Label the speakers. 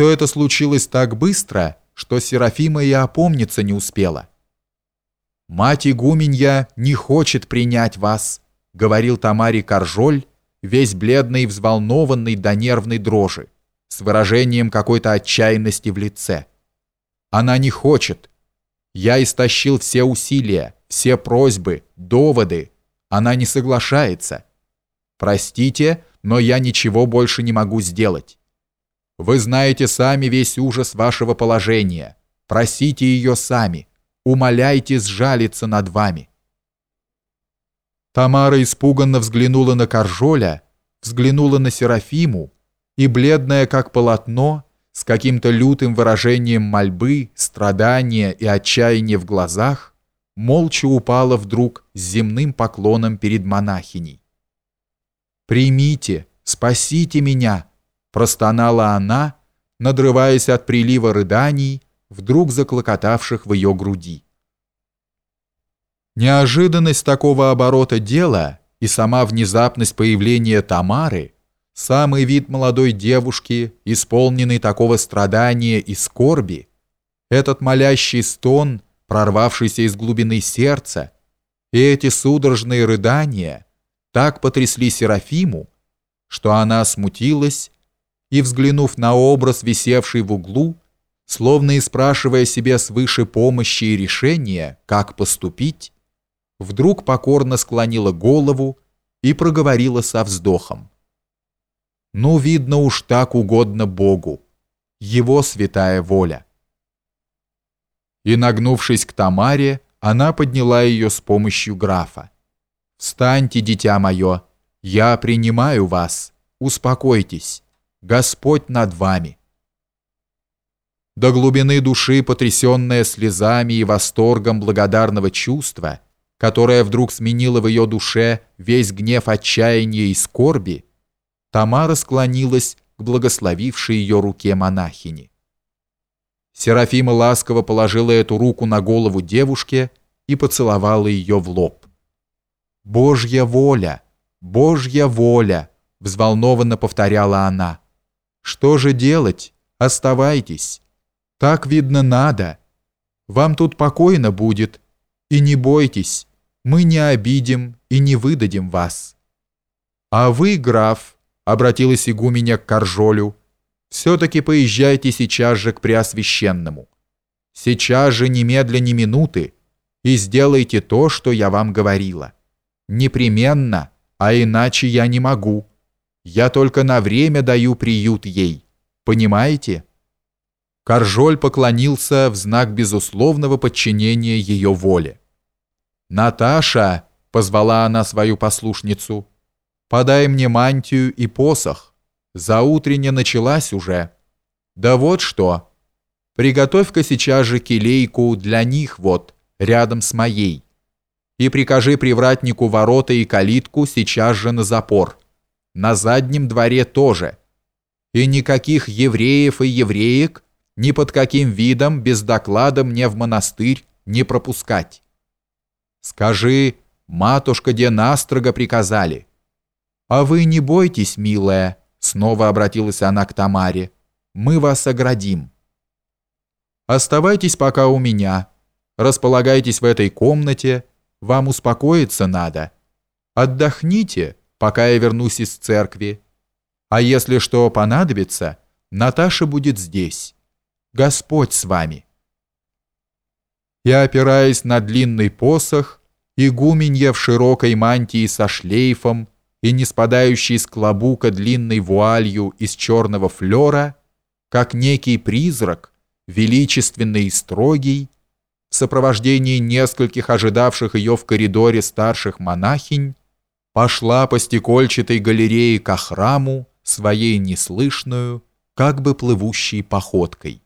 Speaker 1: Все это случилось так быстро, что Серафима и опомниться не успела. «Мать игуменья не хочет принять вас», — говорил Тамаре Коржоль, весь бледный и взволнованный до нервной дрожи, с выражением какой-то отчаянности в лице. «Она не хочет. Я истощил все усилия, все просьбы, доводы. Она не соглашается. Простите, но я ничего больше не могу сделать. Вы знаете сами весь ужас вашего положения. Просите ее сами. Умоляйте сжалиться над вами. Тамара испуганно взглянула на Коржоля, взглянула на Серафиму, и бледная как полотно, с каким-то лютым выражением мольбы, страдания и отчаяния в глазах, молча упала вдруг с земным поклоном перед монахиней. «Примите, спасите меня!» – простонала она, надрываясь от прилива рыданий, вдруг заклокотавших в ее груди. Неожиданность такого оборота дела и сама внезапность появления Тамары, самый вид молодой девушки, исполненный такого страдания и скорби, этот молящий стон, прорвавшийся из глубины сердца, и эти судорожные рыдания – так потрясли Серафиму, что она смутилась и, взглянув на образ, висевший в углу, словно и спрашивая себе свыше помощи и решения, как поступить, вдруг покорно склонила голову и проговорила со вздохом. «Ну, видно уж так угодно Богу, Его святая воля». И, нагнувшись к Тамаре, она подняла ее с помощью графа. «Встаньте, дитя мое, я принимаю вас, успокойтесь, Господь над вами». До глубины души, потрясенная слезами и восторгом благодарного чувства, которое вдруг сменило в ее душе весь гнев отчаяния и скорби, Тамара склонилась к благословившей ее руке монахини. Серафима ласково положила эту руку на голову девушке и поцеловала ее в лоб. «Божья воля! Божья воля!» — взволнованно повторяла она. «Что же делать? Оставайтесь. Так, видно, надо. Вам тут покойно будет. И не бойтесь, мы не обидим и не выдадим вас». «А вы, граф», — обратилась игуменя к Коржолю, «все-таки поезжайте сейчас же к Преосвященному. Сейчас же, немедля ни минуты, и сделайте то, что я вам говорила». Непременно, а иначе я не могу. Я только на время даю приют ей. Понимаете? Коржоль поклонился в знак безусловного подчинения ее воле. «Наташа!» — позвала она свою послушницу. «Подай мне мантию и посох. Заутренне началась уже. Да вот что. Приготовь-ка сейчас же келейку для них вот, рядом с моей и прикажи привратнику ворота и калитку сейчас же на запор. На заднем дворе тоже. И никаких евреев и евреек ни под каким видом без доклада мне в монастырь не пропускать. Скажи, матушка где настрого приказали. А вы не бойтесь, милая, снова обратилась она к Тамаре. Мы вас оградим. Оставайтесь пока у меня. Располагайтесь в этой комнате вам успокоиться надо. Отдохните, пока я вернусь из церкви. А если что понадобится, Наташа будет здесь. Господь с вами». И опираясь на длинный посох, игуменья в широкой мантии со шлейфом и не спадающей с клобука длинной вуалью из черного флера, как некий призрак, величественный и строгий, в сопровождении нескольких ожидавших ее в коридоре старших монахинь, пошла по стекольчатой галерее к храму своей неслышную, как бы плывущей походкой.